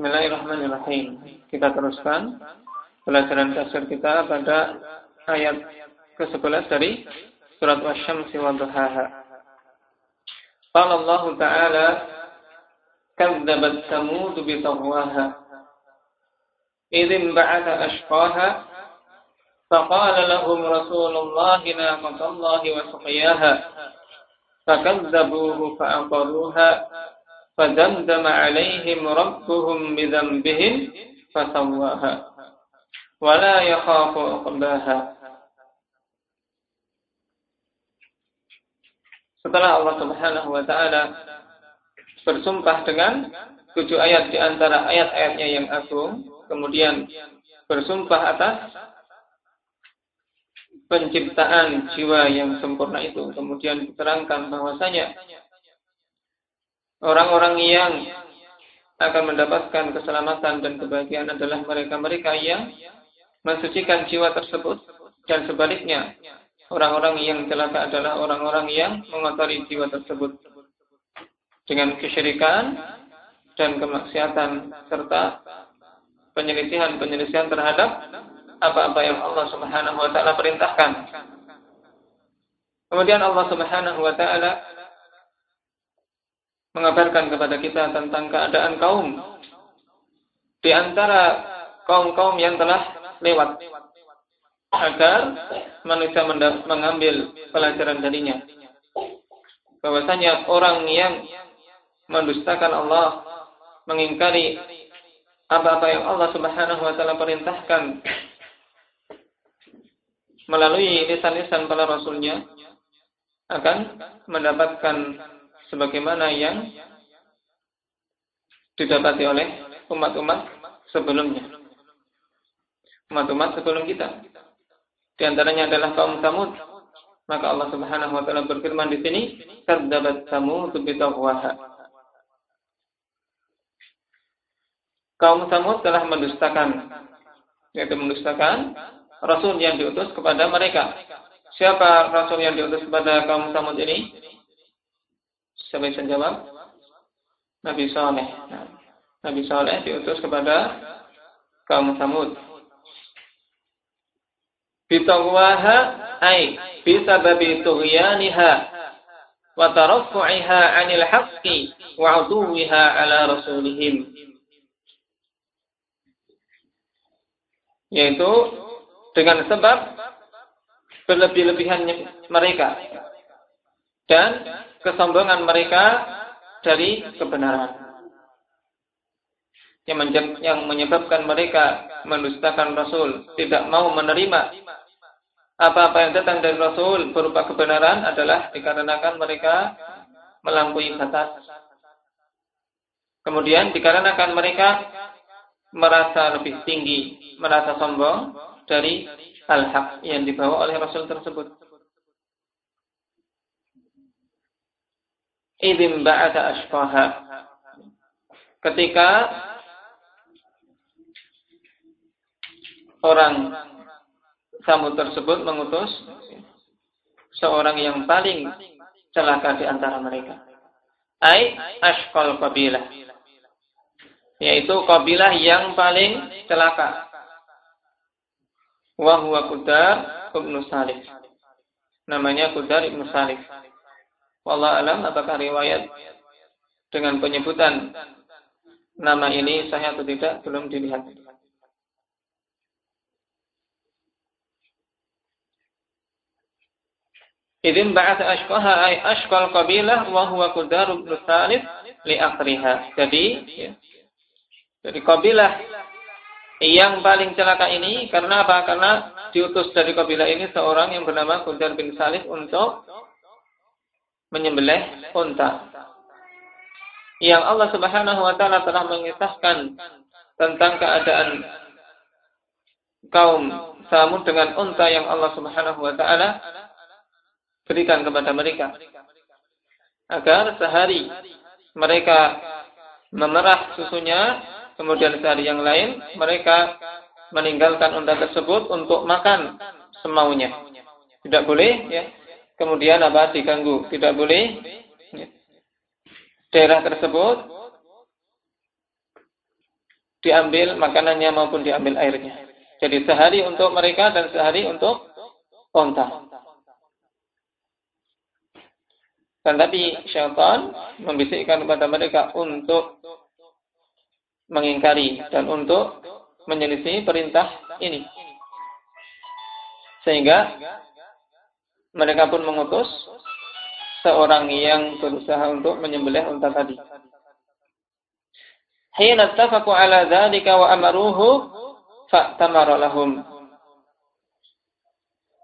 Bismillahirrahmanirrahim. Kita teruskan pelajaran tafsir kita pada ayat ke-11 dari surat Wasy-Syamsi wa Duhaha. Qala Allah Ta'ala kadzabat Samud bi tawwaha idzin ba'atha ashqaha فقال لهم رسول الله ناقة الله وسقياها فكذبوه فأقروها فدمدم عليهم ربهم بذنبهم فسواها ولا يخاف عقباها Setelah Allah Subhanahu wa taala bersumpah dengan tujuh ayat di antara ayat-ayatnya yang agung, kemudian bersumpah atas penciptaan jiwa yang sempurna itu, kemudian diterangkan bahwasanya Orang-orang yang akan mendapatkan keselamatan dan kebahagiaan adalah mereka-mereka yang mensucikan jiwa tersebut dan sebaliknya orang-orang yang celaka adalah orang-orang yang mengotori jiwa tersebut dengan kesyirikan dan kemaksiatan serta penyelisihan-penyelisihan terhadap apa-apa yang Allah Subhanahu wa taala perintahkan. Kemudian Allah Subhanahu wa taala mengabarkan kepada kita tentang keadaan kaum di antara kaum-kaum yang telah lewat agar manusia mengambil pelajaran darinya. Bahwasanya orang yang mendustakan Allah, mengingkari apa-apa yang Allah Subhanahu wa taala perintahkan melalui lisan-lisan para rasulnya akan mendapatkan sebagaimana yang didapati oleh umat-umat sebelumnya. Umat-umat sebelum kita. Di antaranya adalah kaum Samud. Maka Allah Subhanahu wa taala berfirman di sini, "Kadzabat Samud bi Kaum Samud telah mendustakan yaitu mendustakan rasul yang diutus kepada mereka. Siapa rasul yang diutus kepada kaum Samud ini? Siapa bisa jawab? Nabi Saleh. Nah, Nabi Saleh diutus kepada kaum Samud. Bitawwaha ay bisababi tughyaniha wa taraffu'iha 'anil haqqi wa 'uduwiha 'ala rasulihim. Yaitu dengan sebab berlebih-lebihan mereka dan kesombongan mereka dari kebenaran. Yang menyebabkan mereka mendustakan Rasul, tidak mau menerima apa-apa yang datang dari Rasul berupa kebenaran adalah dikarenakan mereka melampaui batas. Kemudian dikarenakan mereka merasa lebih tinggi, merasa sombong dari al-haq yang dibawa oleh Rasul tersebut. Idim ba'ata ashqaha ketika orang Samud tersebut mengutus seorang yang paling celaka di antara mereka. Ai ashqal kabilah. Yaitu kabilah yang paling celaka. Wa huwa Qudar Salih. Namanya Qudar ibnu Salih. Wallah alam apakah riwayat dengan penyebutan nama ini sahih atau tidak belum dilihat. Idin ba'at ashqaha ay ashqal qabilah wa huwa Qudar bin Salih li akhriha. Jadi ya, jadi kabilah yang paling celaka ini karena apa? Karena diutus dari kabilah ini seorang yang bernama Qudar bin Salih untuk menyembelih unta. Yang Allah Subhanahu wa taala telah mengisahkan tentang keadaan kaum Samud dengan unta yang Allah Subhanahu wa taala berikan kepada mereka. Agar sehari mereka memerah susunya kemudian sehari yang lain mereka meninggalkan unta tersebut untuk makan semaunya. Tidak boleh ya kemudian apa diganggu tidak boleh daerah tersebut diambil makanannya maupun diambil airnya. Jadi sehari untuk mereka dan sehari untuk onta. Dan tapi syaitan membisikkan kepada mereka untuk mengingkari dan untuk menyelisih perintah ini. Sehingga mereka pun mengutus seorang yang berusaha untuk menyembelih unta tadi. Hina tafaqu ala dzalika wa amaruhu fa'tamara lahum.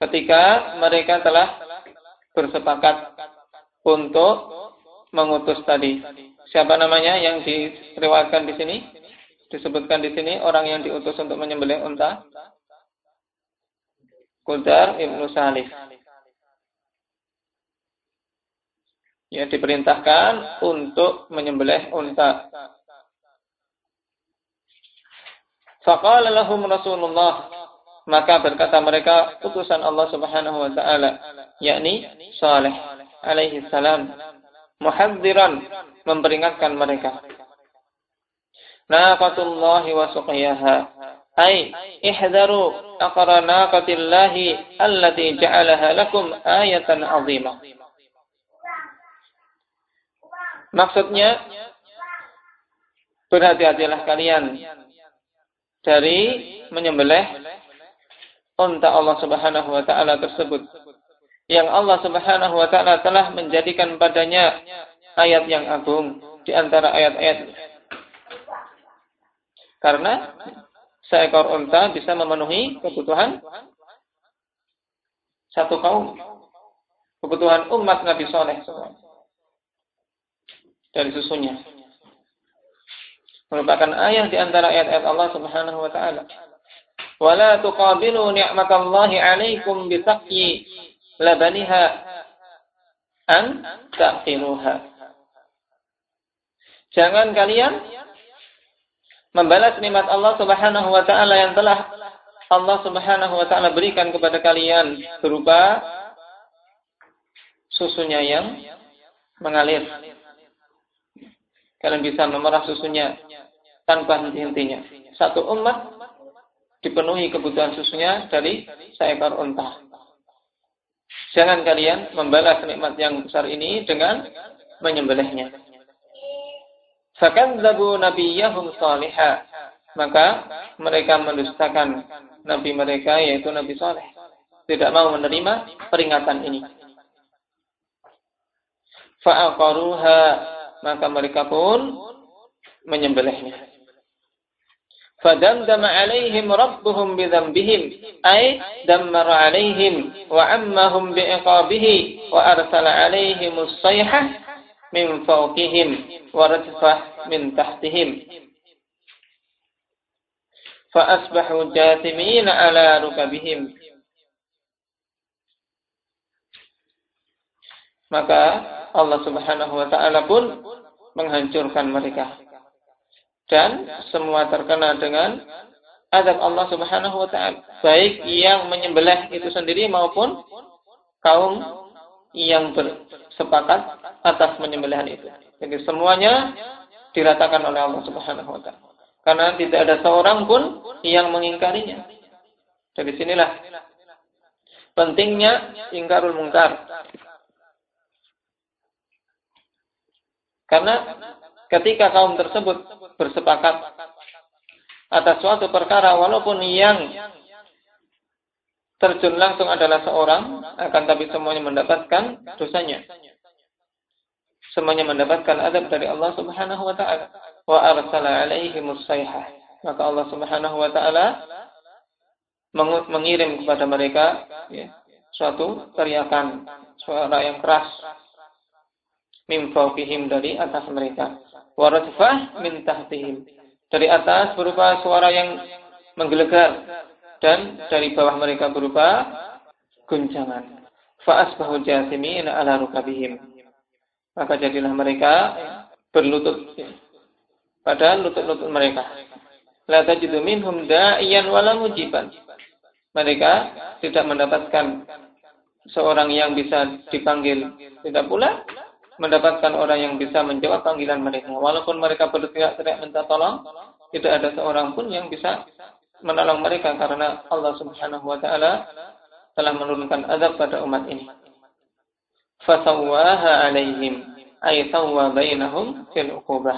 Ketika mereka telah bersepakat untuk mengutus tadi. Siapa namanya yang diriwayatkan di sini? Disebutkan di sini orang yang diutus untuk menyembelih unta. Qudar Ibnu Salih. Ya diperintahkan untuk menyembelih unta. Faqala lahum Rasulullah. Maka berkata mereka utusan Allah Subhanahu wa taala yakni Saleh alaihi salam muhadziran memperingatkan mereka. Naqatullahi wa suqiyaha. Ay ihdaru aqra naqatillahi allati ja'alaha lakum ayatan 'azimah Maksudnya berhati-hatilah kalian dari menyembelih unta Allah Subhanahu wa taala tersebut. Yang Allah Subhanahu wa taala telah menjadikan padanya ayat yang agung di antara ayat-ayat. Karena seekor unta bisa memenuhi kebutuhan satu kaum kebutuhan umat Nabi Saleh dari susunya. Merupakan ayat di antara ayat-ayat Allah Subhanahu wa taala. Wala tuqabilu ni'matallahi 'alaikum bi taqyi labaniha an taqiruha. Jangan kalian membalas nikmat Allah Subhanahu wa taala yang telah Allah Subhanahu wa taala berikan kepada kalian berupa susunya yang mengalir kalian bisa memerah susunya tanpa henti-hentinya. Satu umat dipenuhi kebutuhan susunya dari seekor unta. Jangan kalian membalas nikmat yang besar ini dengan menyembelihnya. Fakadzabu nabiyahum salihah. Maka mereka mendustakan nabi mereka yaitu Nabi Saleh. Tidak mau menerima peringatan ini. Fa'aqaruha maka mereka pun menyembelihnya. Ay dammara alaihim wa ammahum bi'iqabihi wa arsala alaihim as-sayhah min fawqihim wa rajfah min tahtihim. Fa asbahu jathimina ala rukabihim. Maka Allah Subhanahu wa taala pun menghancurkan mereka. Dan semua terkena dengan azab Allah Subhanahu wa taala, baik yang menyembelih itu sendiri maupun kaum yang bersepakat atas menyembelihan itu. Jadi semuanya diratakan oleh Allah Subhanahu wa taala. Karena tidak ada seorang pun yang mengingkarinya. Dari sinilah pentingnya ingkarul mungkar. Karena ketika kaum tersebut bersepakat atas suatu perkara walaupun yang terjun langsung adalah seorang akan tapi semuanya mendapatkan dosanya. Semuanya mendapatkan adab dari Allah Subhanahu wa taala. Wa arsala alaihi musayhah maka Allah Subhanahu wa taala mengirim kepada mereka ya, suatu teriakan suara yang keras min fawqihim dari atas mereka. Waradfah min tahtihim. Dari atas berupa suara yang menggelegar dan dari bawah mereka berupa guncangan. Fa'asbahu jasimin ala rukabihim. Maka jadilah mereka berlutut pada lutut-lutut mereka. La tajidu minhum da'iyan wala mujiban. Mereka tidak mendapatkan seorang yang bisa dipanggil. Tidak pula mendapatkan orang yang bisa menjawab panggilan mereka. Walaupun mereka berteriak-teriak minta tolong, tidak ada seorang pun yang bisa menolong mereka karena Allah Subhanahu wa taala telah menurunkan azab pada umat ini. Fasawwaha alaihim ay sawwa bainahum fil uqubah.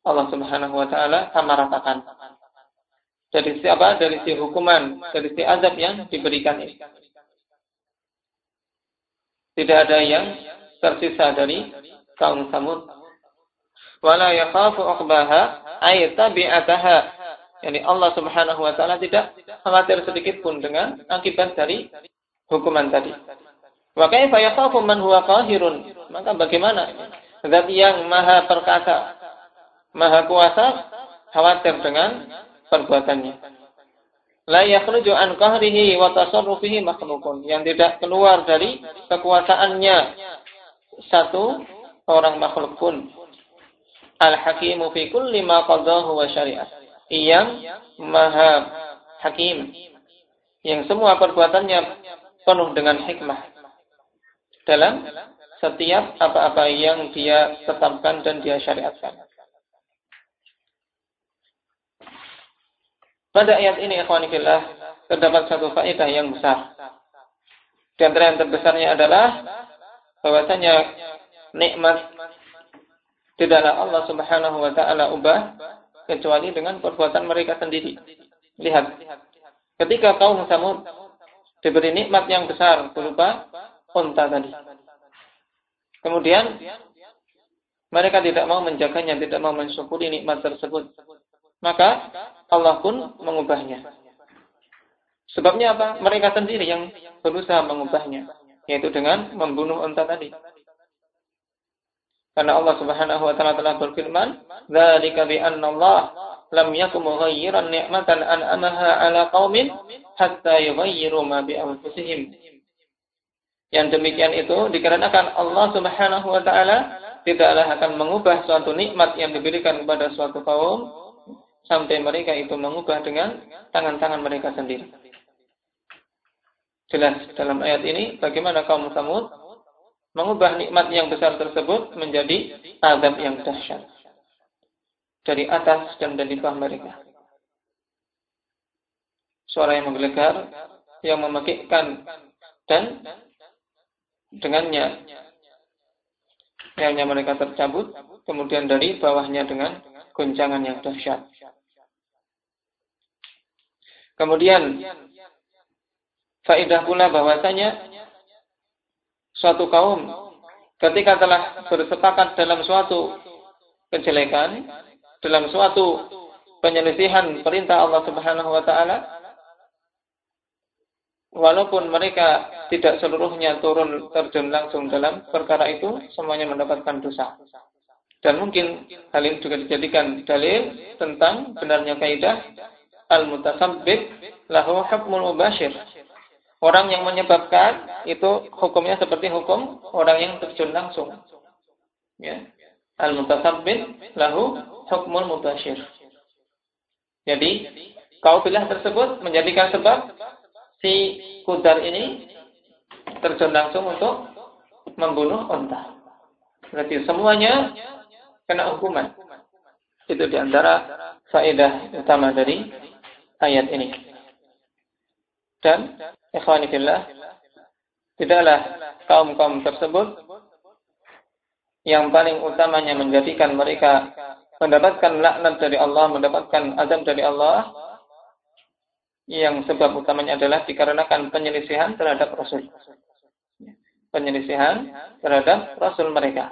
Allah Subhanahu wa taala sama ratakan. Dari siapa? Dari si hukuman, dari si azab yang diberikan ini. Tidak ada yang tersisa dari kaum Samud. Wala yakhafu uqbaha ay tabi'ataha. Yani Allah Subhanahu wa taala tidak khawatir sedikit pun dengan akibat dari hukuman tadi. Wa kaifa yakhafu man huwa qahirun? Maka bagaimana zat yang maha perkasa, maha kuasa khawatir dengan perbuatannya la yakhruju an qahrihi wa tasarrufihi makhlukun. Yang tidak keluar dari kekuasaannya. Satu orang makhluk pun. Al hakimu fi kulli ma qadahu wa syari'ah. Yang maha hakim. Yang semua perbuatannya penuh dengan hikmah. Dalam setiap apa-apa yang dia tetapkan dan dia syariatkan Pada ayat ini ikhwanifillah terdapat satu faedah yang besar. Di antara yang terbesarnya adalah bahwasanya nikmat tidaklah Allah Subhanahu wa taala ubah kecuali dengan perbuatan mereka sendiri. Lihat. Ketika kaum Samud diberi nikmat yang besar berupa unta tadi. Kemudian mereka tidak mau menjaganya, tidak mau mensyukuri nikmat tersebut. Maka Allah pun mengubahnya. Sebabnya apa? Mereka sendiri yang berusaha mengubahnya, yaitu dengan membunuh unta tadi. Karena Allah Subhanahu wa taala telah berfirman, "Dzalika bi Allah lam yakum mughayyiran ni'matan an'amaha 'ala qaumin hatta yughayyiru ma bi anfusihim." Yang demikian itu dikarenakan Allah Subhanahu wa taala tidaklah akan mengubah suatu nikmat yang diberikan kepada suatu kaum sampai mereka itu mengubah dengan tangan-tangan mereka sendiri. Jelas dalam ayat ini bagaimana kaum Samud mengubah nikmat yang besar tersebut menjadi azab yang dahsyat dari atas dan dari bawah mereka. Suara yang menggelegar, yang memekikkan dan dengannya yang mereka tercabut, kemudian dari bawahnya dengan goncangan yang dahsyat. Kemudian faedah pula bahwasanya suatu kaum ketika telah bersepakat dalam suatu kejelekan, dalam suatu penyelisihan perintah Allah Subhanahu wa taala, walaupun mereka tidak seluruhnya turun terjun langsung dalam perkara itu, semuanya mendapatkan dosa. Dan mungkin hal ini juga dijadikan dalil tentang benarnya kaidah al-mutasabbib lahu hukmul mubashir. Orang yang menyebabkan itu hukumnya seperti hukum orang yang terjun langsung. Ya. Al-mutasabbib lahu hukmul mubashir. Jadi, kaubilah tersebut menjadikan sebab si kudar ini terjun langsung untuk membunuh unta. Berarti semuanya kena hukuman. Itu di antara faedah utama dari ayat ini. Dan ikhwanifillah tidaklah kaum-kaum tersebut yang paling utamanya menjadikan mereka mendapatkan laknat dari Allah, mendapatkan azab dari Allah yang sebab utamanya adalah dikarenakan penyelisihan terhadap Rasul. Penyelisihan terhadap Rasul mereka.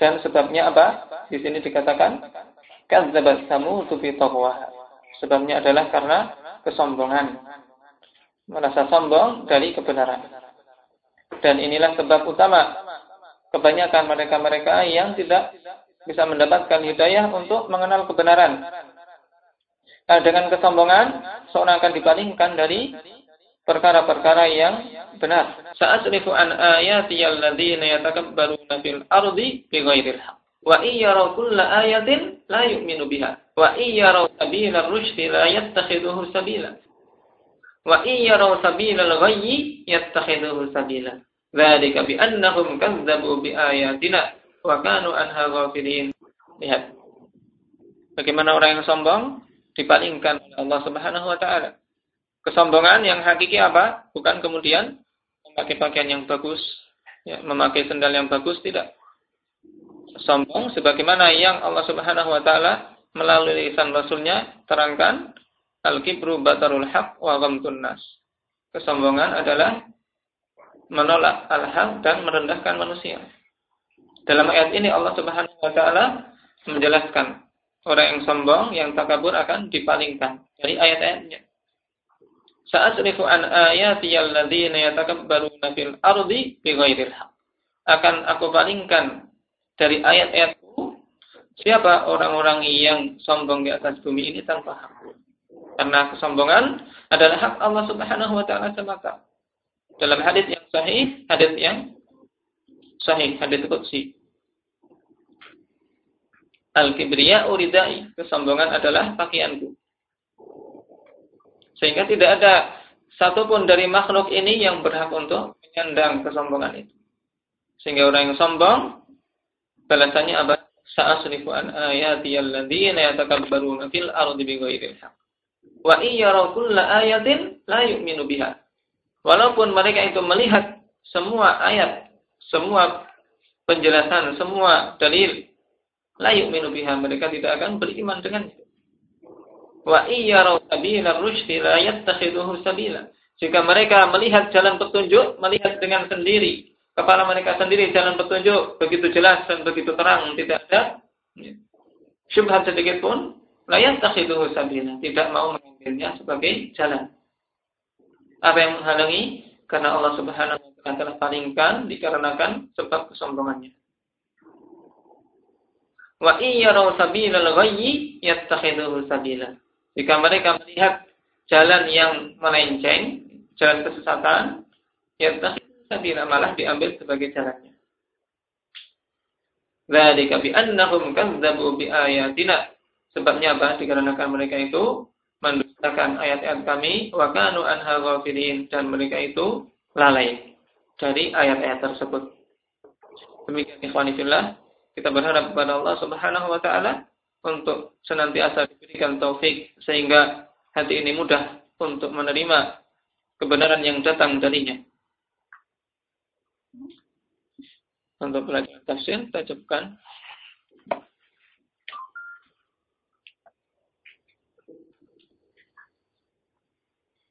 Dan sebabnya apa? Di sini dikatakan kadzabat samud taqwa. Sebabnya adalah karena kesombongan. Merasa sombong dari kebenaran. Dan inilah sebab utama kebanyakan mereka-mereka yang tidak bisa mendapatkan hidayah untuk mengenal kebenaran. Nah, dengan kesombongan, seorang akan dipalingkan dari perkara-perkara yang benar. Sa'asrifu an ayati alladzina yatakabbaruna fil ardi bighairil haqq. Wa iyyaraw kulla ayatin la yu'minu biha. Wa iyyaraw sabila rusydi la yattakhiduhu sabila. Wa iyyaraw sabila al-ghayyi yattakhiduhu sabila. Dzalika bi annahum kadzdzabu bi ayatina wa kanu anha ghafilin. Lihat. Bagaimana orang yang sombong dipalingkan oleh Allah Subhanahu wa taala. Kesombongan yang hakiki apa? Bukan kemudian memakai pakaian yang bagus, ya, memakai sendal yang bagus tidak. Sombong sebagaimana yang Allah Subhanahu wa taala melalui lisan Rasulnya terangkan al-kibru batarul haq wa ghamtun nas. Kesombongan adalah menolak al-haq dan merendahkan manusia. Dalam ayat ini Allah Subhanahu wa taala menjelaskan orang yang sombong, yang takabur akan dipalingkan dari ayat-ayatnya. Sa'asrifu an ayati alladzina yatakabbaruna fil ardi bighairil haq. Akan aku palingkan dari ayat-ayatku siapa orang-orang yang sombong di atas bumi ini tanpa hak. Karena kesombongan adalah hak Allah Subhanahu wa taala semata. Dalam hadis yang sahih, hadis yang sahih, hadis qudsi. Al-kibriya uridai. Kesombongan adalah pakaianku. Sehingga tidak ada satupun dari makhluk ini yang berhak untuk menyandang kesombongan itu. Sehingga orang yang sombong, balasannya apa? Sa'asrifu an ayati alladhina yatakabbaruna fil ardi bighairil haq. Wa iyyaraw kulla ayatin la yu'minu biha. Walaupun mereka itu melihat semua ayat, semua penjelasan, semua dalil la yu'minu biha mereka tidak akan beriman dengannya wa iyyaraw sabila rusydi la yattakhiduhu sabila. Jika mereka melihat jalan petunjuk melihat dengan sendiri. Kepala mereka sendiri jalan petunjuk begitu jelas dan begitu terang tidak ada syubhat sedikit pun la yattakhiduhu sabila. Tidak mau mengambilnya sebagai jalan. Apa yang menghalangi? Karena Allah Subhanahu wa taala telah palingkan dikarenakan sebab kesombongannya. Wa iyyaraw sabilal ghayyi yattakhiduhu sabila. Jika mereka melihat jalan yang melenceng, jalan kesesatan, yattakhiduhu sabila malah diambil sebagai jalannya. Dzalika bi annahum kadzdzabu bi ayatina. Sebabnya apa? Dikarenakan mereka itu mendustakan ayat-ayat kami wa kanu anha ghafilin dan mereka itu lalai dari ayat-ayat tersebut. Demikian ikhwani fillah kita berharap kepada Allah Subhanahu wa taala untuk senantiasa diberikan taufik sehingga hati ini mudah untuk menerima kebenaran yang datang darinya. Untuk pelajaran tafsir, kita cukupkan